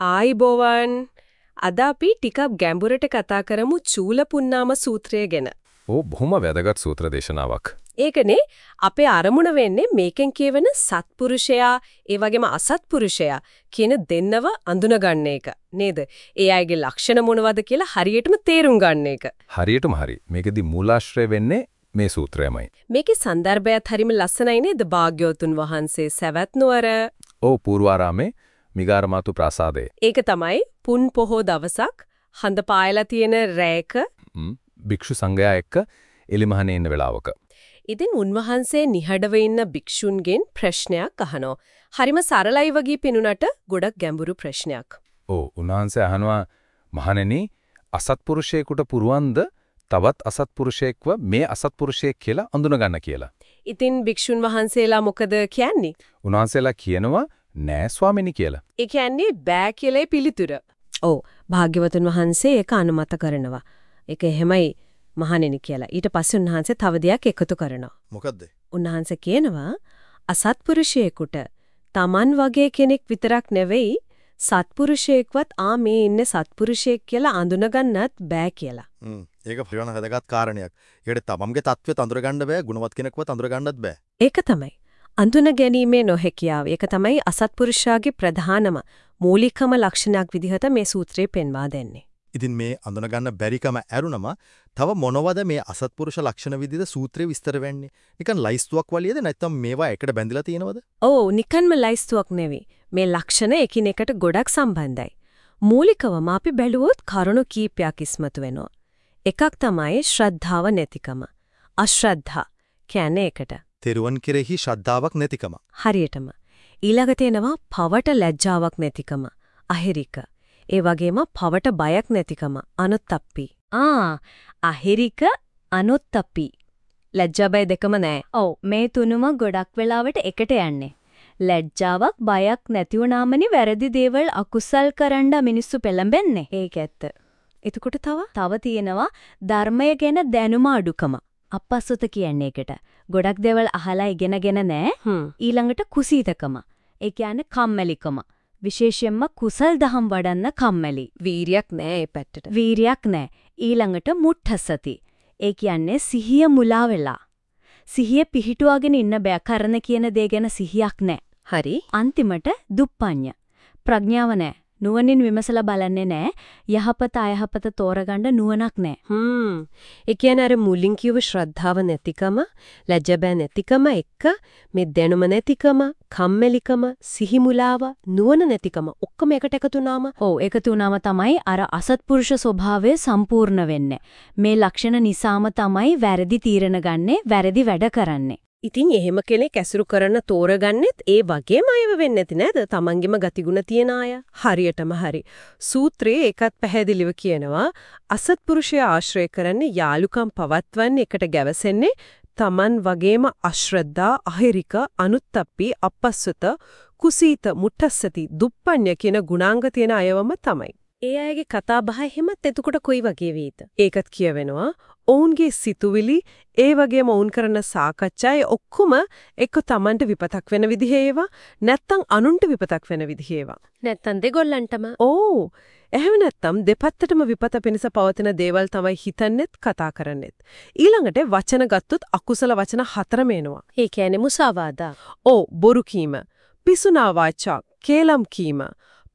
ආයිබෝවන් අද අපි ටිකක් ගැඹුරට කතා කරමු චූලපුන්නාම සූත්‍රය ගැන. ඕ බොහොම වැදගත් සූත්‍ර දේශනාවක්. ඒකනේ අපේ අරමුණ වෙන්නේ මේකෙන් කියවෙන සත්පුරුෂයා ඒ වගේම අසත්පුරුෂයා කියන දෙන්නව අඳුනගන්න එක නේද? ඒ අයගේ ලක්ෂණ මොනවද කියලා හරියටම තේරුම් ගන්න එක. හරියටම හරි. මේකෙදි මූලාශ්‍රය වෙන්නේ මේ සූත්‍රයමයි. මේකේ સંદર્ભයත් හරිම ලස්සනයි නේද? භාග්‍යවතුන් වහන්සේ සවැත් නුවර. ඕ පූර්වාරාමේ මිගාරමාතු ප්‍රාසාදයේ. ඒක තමයි පුන් පොහෝ දවසක් හඳ පායලා තියෙන ම්, භික්ෂු සංඝයා එක්ක එලිමහනේ ඉන්න වෙලාවක. ඉතින් උන්වහන්සේ නිහඬව ඉන්න භික්ෂුන්ගෙන් ප්‍රශ්නයක් අහනවා. හරිම සරලයි වගේ පෙනුනට ගොඩක් ගැඹුරු ප්‍රශ්නයක්. ඕ උන්වහන්සේ අහනවා මහණෙනි අසත්පුරුෂයෙකුට පුරුවන්ද තවත් අසත්පුරුෂයෙක්ව මේ අසත්පුරුෂයෙක් කියලා අඳුනගන්න කියලා. ඉතින් භික්ෂුන් වහන්සේලා මොකද කියන්නේ? උන්වහන්සේලා කියනවා නෑ ස්වාමිනී කියලා. ඒ කියන්නේ බෑ කියලායි පිළිතුර. ඔව් භාග්‍යවතුන් වහන්සේ ඒක අනුමත කරනවා. ඒක එහෙමයි මහණෙනි කියලා. ඊට පස්සේ උන්වහන්සේ තව දෙයක් එකතු කරනවා. මොකද්ද? උන්වහන්සේ කියනවා අසත්පුරුෂයෙකුට Taman වගේ කෙනෙක් විතරක් නෙවෙයි සත්පුරුෂයෙක්වත් ආ මේ ඉන්නේ සත්පුරුෂයෙක් කියලා අඳුනගන්නත් බෑ කියලා. හ්ම්. ඒක ප්‍රියවන වැදගත් කාරණයක්. ඒකට තමම්ගේ தත්ත්වය තඳුරගන්න බෑ, ගුණවත් කෙනෙක්ව තඳුරගන්නත් බෑ. ඒක තමයි. අඳුන ගැනීමේ නොහැකියාව. ඒක තමයි අසත්පුරුෂයාගේ ප්‍රධානම මූලිකම ලක්ෂණයක් විදිහට මේ සූත්‍රයේ පෙන්වා දෙන්නේ. ඉතින් මේ අඳුනගන්න බැරිකම ඇරුණම තව මොනවද මේ අසත්පුරුෂ ලක්ෂණ විදිහට සූත්‍රේ විස්තර වෙන්නේ? නිකන් ලයිස්තුවක් වලියද නැත්නම් මේවා එකට බැඳලා තියෙනවද? ඔව් නිකන්ම ලයිස්තුවක් නෙවෙයි. මේ ලක්ෂණ එකිනෙකට ගොඩක් සම්බන්ධයි. මූලිකවම අපි බැලුවොත් කරුණු කීපයක් ඉස්මතු වෙනවා. එකක් තමයි ශ්‍රද්ධාව නැතිකම. අශ්‍රද්ධා කියන්නේ ඒකට. තෙරුවන් කෙරෙහි ශ්‍රද්ධාවක් නැතිකම. හරියටම. ඊළඟට එනවා පවට ලැජ්ජාවක් නැතිකම. අහිරික. ඒ වගේම පවට බයක් නැතිකම. අනුත්ප්පි. ආ අහිරික අනුත්ප්පි. ලැජ්ජා බය දෙකම නෑ. ඔව් මේ තුනම ගොඩක් වෙලාවට එකට යන්නේ. ලැජ්ජාවක් බයක් නැති වුණාමනේ වැරදි දේවල් අකුසල් කරන්න මිනිස්සු පෙළඹෙන්නේ. ඒක ඇත්ත. එතකොට තව තව තියෙනවා ධර්මය ගැන දැනුම අඩුකම. අපස්සත කියන්නේ ඒකට. ගොඩක් දේවල් අහලා ඉගෙනගෙන. හ්ම්. ඊළඟට කුසීතකම. ඒ කියන්නේ කම්මැලිකම. විශේෂයෙන්ම කුසල් දහම් වඩන්න කම්මැලි. වීරියක් නෑ ඒ පැත්තට. වීරියක් නැහැ. ඊළඟට මුට්ඨසති. ඒ කියන්නේ සිහිය මුලා වෙලා. සිහිය පිහිටුවාගෙන ඉන්න බෑ කරන කියන දේ ගැන සිහියක් නැහැ. හරි. අන්තිමට දුප්පඤ්ඤ. ප්‍රඥාව නැහැ. නුවණින් විමසලා බලන්නේ නැහැ. යහපත අයහපත තෝරගන්න නුවණක් නැහැ. හ්ම්. ඒ කියන්නේ අර මුලින් කිව්ව ශ්‍රද්ධාව නැතිකම, ලැජ්ජ බෑ නැතිකම එක්ක මේ දැනුම නැතිකම, කම්මැලිකම, සිහිමුලාව, නුවණ නැතිකම ඔක්කොම එකට එකතු වුනාම ඔව් එකතු වුණාම තමයි අර අසත්පුරුෂ ස්වභාවය සම්පූර්ණ වෙන්නේ. මේ ලක්ෂණ නිසාම තමයි වැරදි තීරණ ගන්නේ, වැරදි වැඩ කරන්නේ. ඉතින් එහෙම කෙනෙක් ඇසුරු කරන තෝරගන්නෙත් ඒ වගේම අයව වෙන්නේ නැති නේද? තමන්ගෙම ගතිගුණ තියන අය. හරියටම හරි. සූත්‍රයේ ඒකත් පැහැදිලිව කියනවා අසත්පුරුෂය ආශ්‍රය කරන්නේ යාලුකම් පවත්වන්නේ එකට ගැවසෙන්නේ තමන් වගේම අශ්‍රද්ධා, අහිරික, අනුත්ප්පි, අපස්සත, කුසීත, මුට්ටස්සති, දුප්පඤ්ඤ කියන ගුණාංග තියෙන අයවම තමයි. ඒ අයගේ කතා බහ එහෙමත් එතකොට කොයි වගේ වේද? ඒකත් කියවෙනවා ඔවුන්ගේ සිතුවිලි ඒ වගේම ඔවුන් කරන සාකච්ඡා ඔක්කොම එක්ක Tamanට විපතක් වෙන විදිහේ ඒවා නැත්තම් අනුන්ට විපතක් වෙන විදිහේ ඒවා. නැත්තම් දෙගොල්ලන්ටම. ඕ එහෙම නැත්තම් දෙපැත්තටම විපත පිණිස පවතින දේවල් තමයි හිතන්නෙත් කතා කරන්නෙත්. ඊළඟට වචන ගත්තොත් අකුසල වචන හතරම එනවා. ඒ කියන්නේ මුසාවාදා. ඕ බොරු කීම, පිසුනා වාචා, කේලම් කීම,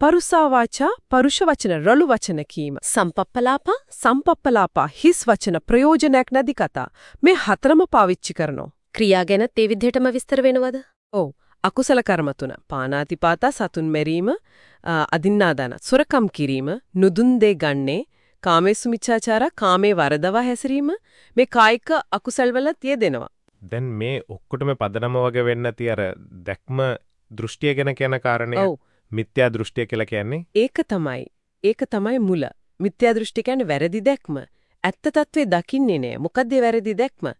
පරුසා වාචා පරුෂ වචන රළු වචන කීම. සම්පප්පලාප සම්පප්පලාප හිස් වචන ප්‍රයෝජනයක් නැති කතා. මේ හතරම පාවිච්චි කරනවා. ක්‍රියා ගැන ඒ විදිහටම විස්තර වෙනවද? ඔව්. අකුසල කර්ම තුන. පානාතිපාතා සතුන් මෙරීම අදින්නාදාන සොරකම් කිරීම නුදුන් දේ ගන්නේ කාමේසු මිච්ඡාචාර කාමේ වරදවා හැසිරීම මේ කායික අකුසල් වල තියෙදෙනවා. දැන් මේ ඔක්කොටම පදනම වගේ වෙන්න තිය අර දැක්ම දෘෂ්ටිය ගැන කියන කාරණය? ඔව් මිත්‍යා දෘෂ්ටිය කියලා කියන්නේ ඒක තමයි. ඒක තමයි මුල. මිත්‍යා දෘෂ්ටි කියන්නේ වැරදි දැක්ම. ඇත්ත తත්වේ දකින්නේ නෑ. මොකද්ද වැරදි දැක්ම?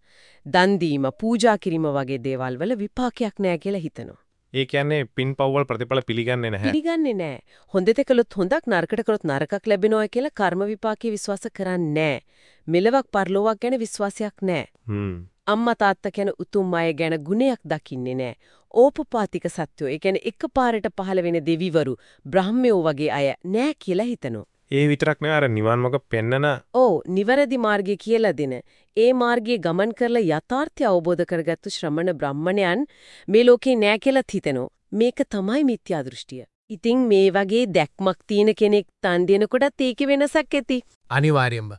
දන් දීම, පූජා කිරීම වගේ දේවල් වල විපාකයක් නෑ කියලා හිතනවා. ඒ කියන්නේ පින්පව්වල් ප්‍රතිඵල පිළිගන්නේ නැහැ. පිළිගන්නේ නෑ. හොඳ දෙ කළොත් හොඳක් නරකට කළොත් නරකක් ලැබෙනවා කියලා කර්ම විපාකේ විශ්වාස කරන්නේ නෑ. මෙලවක් පරලෝවක් ගැන විශ්වාසයක් නෑ. හ්ම්. අම්මා තාත්තා කියන උතුම් අය ගැන ගුණයක් දකින්නේ නැහැ. ඕපපාතික සත්‍යෝ, ඒ කියන්නේ එකපාරට පහළ වෙන දෙවිවරු, බ්‍රහ්මයෝ වගේ අය නෑ කියලා හිතනවා. ඒ විතරක් නෙවෙයි අර නිවන් මඟ පෙන්නන ඔව්, නිවැරදි මාර්ගය කියලා දෙන. ඒ මාර්ගයේ ගමන් කරලා යථාර්ථය අවබෝධ කරගත්තු ශ්‍රමණ බ්‍රාහ්මණයන් මේ ලෝකේ නෑ කියලා හිතෙනවා. මේක තමයි මිත්‍යා දෘෂ්ටිය. ඉතින් මේ වගේ දැක්මක් තියෙන කෙනෙක් තන් දෙනකොටත් ඒකේ වෙනසක් ඇති. අනිවාර්යෙන්ම.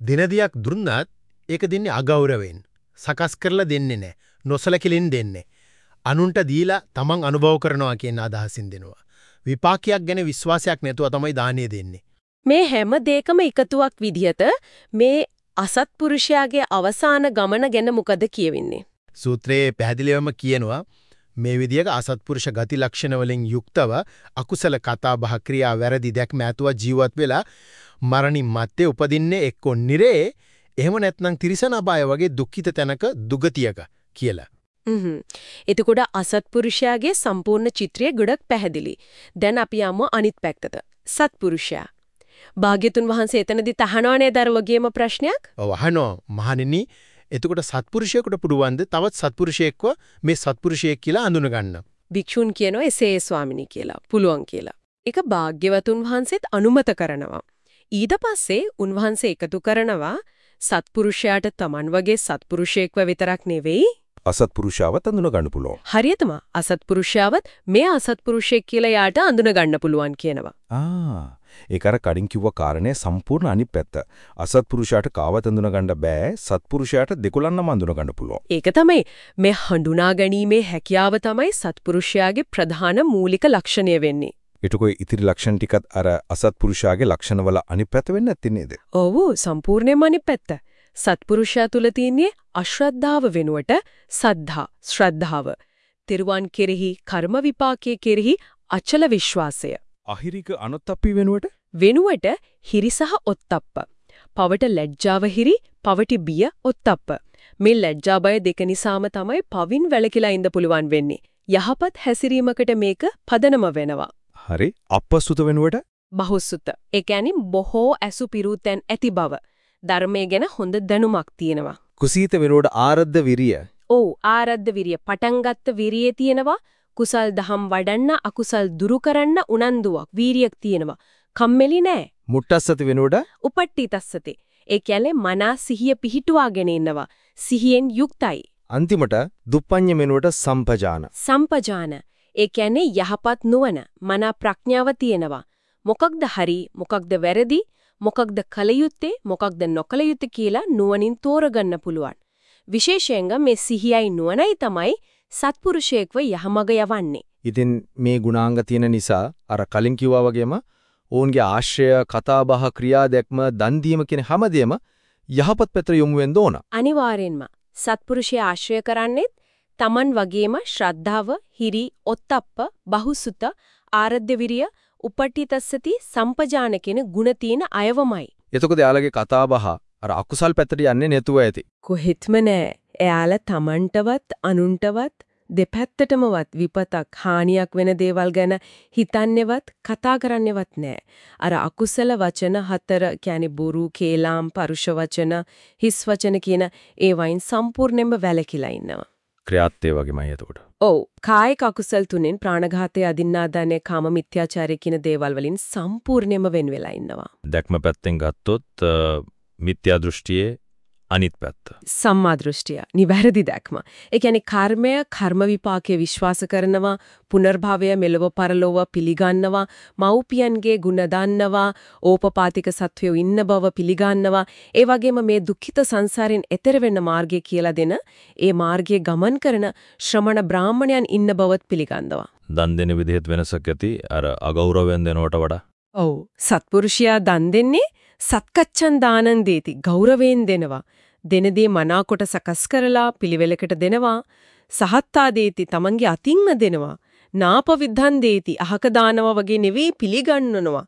දිනදියක් දුන්නත් ඒක දෙන්නේ අගෞරවයෙන්. සකස් කරලා දෙන්නේ නැහැ. නොසලකලින් දෙන්නේ. අනුන්ට දීලා තමන් අනුභව කරනවා කියන අදහසින් දෙනවා. විපාකයක් ගැන විශ්වාසයක් නැතුව තමයි දානිය දෙන්නේ. මේ හැම දෙයකම එකතුවක් විදිහට මේ අසත්පුරුෂයාගේ අවසාන ගමන ගැන මොකද කියවෙන්නේ? සූත්‍රයේ පැහැදිලිවම කියනවා මේ විදියක අසත්පුරුෂ ගති ලක්ෂණ වලින් යුක්තව අකුසල කතා බහ ක්‍රියා වැරදි දැක්ම ඇතුව ජීවත් වෙලා මරණින් මත්තේ උපදින්නේ එක්කෝ නිරේ එහෙම නැත්නම් තිරිසන අපාය වගේ දුක්ඛිත තැනක දුගතියක කියලා. හ්ම්. එතකොට අසත්පුරුෂයාගේ සම්පූර්ණ චිත්‍රය ගොඩක් පැහැදිලි. දැන් අපි යමු අනිත් පැත්තට. සත්පුරුෂයා. භාග්‍යතුන් වහන්සේ එතනදී තහනවා නේද අර වගේම ප්‍රශ්නයක්? ඔව් අහනවා මහණෙනි එතකොට සත්පුරුෂයෙකුට පුළුවන්ද තවත් සත්පුරුෂයෙක්ව මේ සත්පුරුෂයෙක් කියලා අඳුනගන්න? භික්ෂුන් කියනවා එසේ ස්වාමිනී කියලා. පුළුවන් කියලා. ඒක භාග්‍යවතුන් වහන්සේත් අනුමත කරනවා. ඊට පස්සේ උන්වහන්සේ එකතු කරනවා සත්පුරුෂයාට Taman වගේ සත්පුරුෂයෙක්ව විතරක් නෙවෙයි අසත්පුරුෂාවත් අඳුන ගන්න පුළුවන්. හරියටම අසත්පුරුෂයාවත් මේ අසත්පුරුෂයෙක් කියලා යාට අඳුන ගන්න පුළුවන් කියනවා. ආ ඒක අර කඩින් කිව්ව කාරණේ සම්පූර්ණ අනිත් පැත්ත. අසත්පුරුෂයාට කාවත් අඳුන ගන්න බෑ. සත්පුරුෂයාට දෙකොලන්නම අඳුන ගන්න පුළුවන්. ඒක තමයි මේ හඳුනා ගැනීමේ හැකියාව තමයි සත්පුරුෂයාගේ ප්‍රධාන මූලික ලක්ෂණය වෙන්නේ. එතකොට ඉතිරි ලක්ෂණ ටිකත් අර අසත්පුරුෂයාගේ ලක්ෂණවල අනිත් පැත්ත වෙන්නේ නැත්තේ නේද? ඔව් සම්පූර්ණයෙන්ම අනිත් පැත්ත. සත්පුරුෂයා තුල තියෙන්නේ අශ්‍රද්ධාව වෙනුවට සද්ධා ශ්‍රද්ධාව. තිරුවන් කෙරෙහි කර්ම විපාකයේ කෙරෙහි අචල විශ්වාසය. අහිරික අනොත්ප්පි වෙනුවට වෙනුවට හිරි සහ ඔත්තප්ප. පවට ලැජ්ජාව හිරි, පවටි බිය ඔත්තප්ප. මේ ලැජ්ජා බය දෙක නිසාම තමයි පවින් වැළකීලා ඉඳ පුළුවන් වෙන්නේ. යහපත් හැසිරීමකට මේක පදනම වෙනවා. හරි. අපසුත වෙනුවට? බහුසුත. ඒ කියන්නේ බොහෝ ඇසු පිරුතෙන් ඇති බව. ධර්මයේ ගැන හොඳ දැනුමක් තියෙනවා. කුසීත වෙනුවට ආරද්ධ විරිය. ඔව් ආරද්ධ විරිය. පටන් ගත්ත විරියේ තියෙනවා. කුසල් දහම් වඩන්න අකුසල් දුරු කරන්න උනන්දුවක් වීරියක් තියෙනවා. කම්මැලි නෑ. මුට්ටස්සති වෙනුවට? උපට්ඨිතස්සති ඒ කියන්නේ මනා සිහිය පිහිටුවාගෙන ඉන්නවා සිහියෙන් යුක්තයි. අන්තිමට දුප්පඤ්ඤ වෙනුවට සම්පජාන. සම්පජාන ඒ කියන්නේ යහපත් නුවණ මනා ප්‍රඥාව තියෙනවා. මොකක්ද හරි මොකක්ද වැරදි මොකක්ද කල යුත්තේ මොකක්ද නොකල යුත්තේ කියලා නුවණින් තෝරගන්න පුළුවන්. විශේෂයෙන්ම මේ සිහියයි නුවණයි තමයි සත්පුරුෂයෙක්ව යහමග යවන්නේ. ඉතින් මේ ගුණාංග තියෙන නිසා අර කලින් කිව්වා වගේම ඔවුන්ගේ ආශ්‍රය කතාබහ ක්‍රියා දැක්ම දන් දීම කියන හැමදේම යහපත් පැත්තට යොමු වෙන්න ඕන. අනිවාර්යෙන්ම සත්පුරුෂයා ආශ්‍රය කරන්නේත් Taman වගේම ශ්‍රද්ධාව, හිරි, ඔත්තප්ප, බහුසුත, ආරද්ධ විරිය, උපට්ඨිතස්සති, සම්පජාන කියන ಗುಣ තියෙන අයවමයි. එතකොට යාළගේ කතාබහ අර අකුසල් පැත්තට යන්නේ නැතුව ඇති. කොහෙත්ම නෑ. එයාලා Tamanටවත් අනුන්ටවත් දෙපැත්තටමවත් විපතක් හානියක් වෙන දේවල් ගැන හිතන්නේවත් කතා කරන්නේවත් නෑ. අර අකුසල වචන හතර කියන්නේ බොරු, කේලාම්, පරුෂ වචන, හිස් වචන කියන ඒ වයින් සම්පූර්ණයෙන්ම වැළකීලා ඉන්නවා. ක්‍රියාත්මක වගේමයි එතකොට. ඔව් කායික අකුසල් තුනෙන් ප්‍රාණඝාතය අදින්නාදානය කාම මිත්‍යාචාරය කියන දේවල් වලින් සම්පූර්ණයෙන්ම වෙන් වෙලා ඉන්නවා. දැක්ම පැත්තෙන් ගත්තොත් මිත්‍යා දෘෂ්ටියේ අනිත් පැත්ත. සම්මා දෘෂ්ටිය නිවැරදි දැක්ම. ඒ කියන්නේ කර්මය කර්ම විපාකයේ විශ්වාස කරනවා, පුනර්භවය මෙලව පරලොව පිළිගන්නවා, මව්පියන්ගේ ගුණ දන්නවා, ඕපපාතික සත්වයෝ ඉන්න බව පිළිගන්නවා. ඒ වගේම මේ දුක්ඛිත සංසාරයෙන් එතර වෙන්න මාර්ගය කියලා දෙන, ඒ මාර්ගයේ ගමන් කරන ශ්‍රමණ බ්‍රාහමණයන් ඉන්න බවත් පිළිගන්නවා. දන් දෙන විදිහත් වෙනසක් ඇති අර අගෞරවයෙන් දෙනවට වඩා. ඔව් සත්පුරුෂයා දන් දෙන්නේ සත්කච්ඡන් දානන් දේති ගෞරවයෙන් දෙනවා. දෙනදී මනාකොට සකස් කරලා පිළිවෙලකට දෙනවා. සහත්තා දේති තමන්ගේ අතින්ම දෙනවා. නාපවිද්ධන් දේති අහක දානවා වගේ නෙවෙයි පිළිගන්නනවා.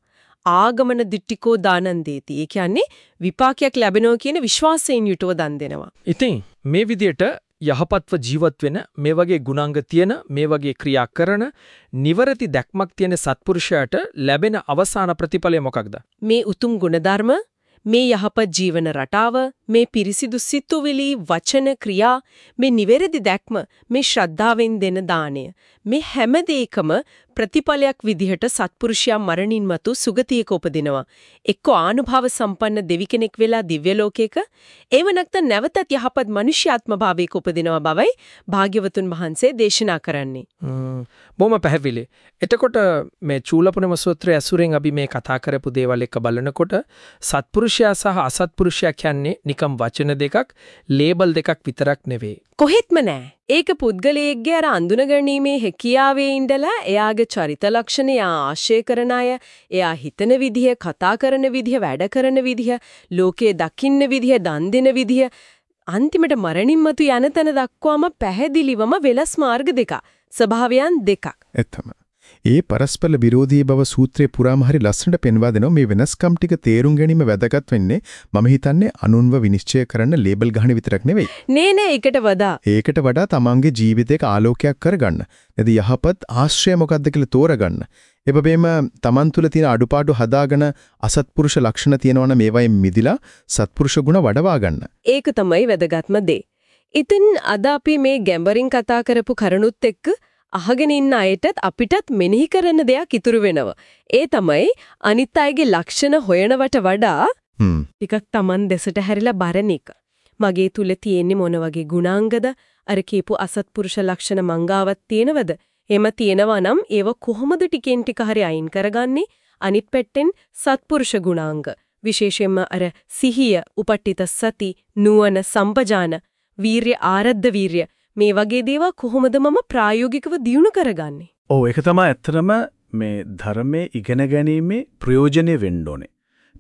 ආගමන දිට්ටිකෝ දානන් දේති. ඒ කියන්නේ විපාකයක් ලැබෙනවා කියන විශ්වාසයෙන් යුතුව දන් දෙනවා. ඉතින් මේ විදියට යහපත්ව ජීවත් වෙන මේ වගේ ගුණාංග තියෙන මේ වගේ ක්‍රියා කරන නිවරති දැක්මක් තියෙන සත්පුරුෂයාට ලැබෙන අවසාන ප්‍රතිඵලය මොකක්ද? මේ උතුම් ගුණධර්ම මේ යහපත් ජීවන රටාව මේ පිරිසිදු සිතුවිලි වචන ක්‍රියා මේ නිවැරදි දැක්ම මේ ශ්‍රද්ධාවෙන් දෙන දාණය මේ හැම දෙයකම ප්‍රතිඵලයක් විදිහට සත්පුරුෂයා මරණින් මතු සුගතියක උපදිනවා. එක්ක ආනුභාව සම්පන්න දෙවි කෙනෙක් වෙලා දිව්‍ය ලෝකයක ඒව නැත්නම් නැවතත් යහපත් මනුෂ්‍යාත්ම භාවයක උපදිනවා බවයි භාග්‍යවතුන් වහන්සේ දේශනා කරන්නේ. ම්ම්, බොහොම පැහැදිලි. එතකොට මේ චූලපනම සූත්‍රය ඇසුරෙන් අපි මේ කතා කරපු දේවල් එක බලනකොට සත්පුරුෂයා සහ අසත්පුරුෂයා කියන්නේ නිකම් වචන දෙකක්, ලේබල් දෙකක් විතරක් නෙවෙයි. කොහෙත්ම නෑ. ඒක පුද්ගලයෙක්ගේ අර අඳුනගැනීමේ හැකියාවේ ඉඳලා එයාගේ චරිත ලක්ෂණ එයා ආශ්‍රය කරන අය, එයා හිතන විදිහ, කතා කරන විදිහ, වැඩ කරන විදිහ, ලෝකේ දකින්න විදිහ, දන් දෙන විදිහ අන්තිමට මරණින් මතු යන තැන දක්වාම පැහැදිලිවම වෙලස් මාර්ග දෙකක්. ස්වභාවයන් දෙකක්. එතම. ඒ පරස්පර විරෝධී බව සූත්‍රයේ පුරාම හරි ලස්සනට පෙන්වා දෙනවා මේ වෙනස්කම් ටික තේරුම් ගැනීම වැදගත් වෙන්නේ මම හිතන්නේ අනුන්ව විනිශ්චය කරන්න ලේබල් ගහන විතරක් නෙවෙයි. නේ නේ ඒකට වඩා ඒකට වඩා තමන්ගේ ජීවිතයක ආලෝකයක් කරගන්න. එද යහපත් ආශ්‍රය මොකක්ද කියලා තෝරගන්න. එබැවින්ම තමන් තුළ තියෙන අඩුපාඩු හදාගෙන අසත්පුරුෂ ලක්ෂණ තියෙනවනම් මේවායින් මිදිලා සත්පුරුෂ ගුණ වඩවා ගන්න. ඒක තමයි වැදගත්ම දේ. ඉතින් අද අපි මේ ගැඹරින් කතා කරපු කරුණුත් එක්ක අහගෙන ඉන්න අයටත් අපිටත් මෙනෙහි කරන්න දෙයක් ඉතුරු වෙනවා. ඒ තමයි අනිත් අයගේ ලක්ෂණ හොයනවට වඩා. ටිකක් Taman දෙසට හැරිලා බලන එක. මගේ තුල තියෙන්නේ මොන වගේ ගුණාංගද? අර කියපු අසත්පුරුෂ ලක්ෂණ මංගාවක් තියෙනවද? එහෙම තියෙනවා නම් ඒව කොහොමද ටිකෙන් ටික හරි අයින් කරගන්නේ? අනිත් පැත්තෙන් සත්පුරුෂ ගුණාංග විශේෂයෙන්ම අර සිහිය, උපට්ඨිත සති, නුවණ, සම්පජාන, වීරිය, ආරද්ධ වීරිය මේ වගේ දේවල් කොහොමද මම ප්‍රායෝගිකව දියුණු කරගන්නේ? ඔව් ඒක තමයි ඇත්තටම මේ ධර්මයේ ඉගෙන ගැනීමේ ප්‍රයෝජනෙ වෙන්න ඕනේ.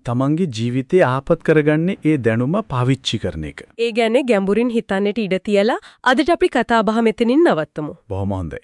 තමන්ගේ ජීවිතය ආපත් කරගන්නේ ඒ දැනුම පාවිච්චි කරන එක. ඒ ගැන ගැඹුරින් හිතන්නට ඉඩ තියලා අදට අපි කතා බහ මෙතනින් නවත්තමු. බොහොම හොඳයි.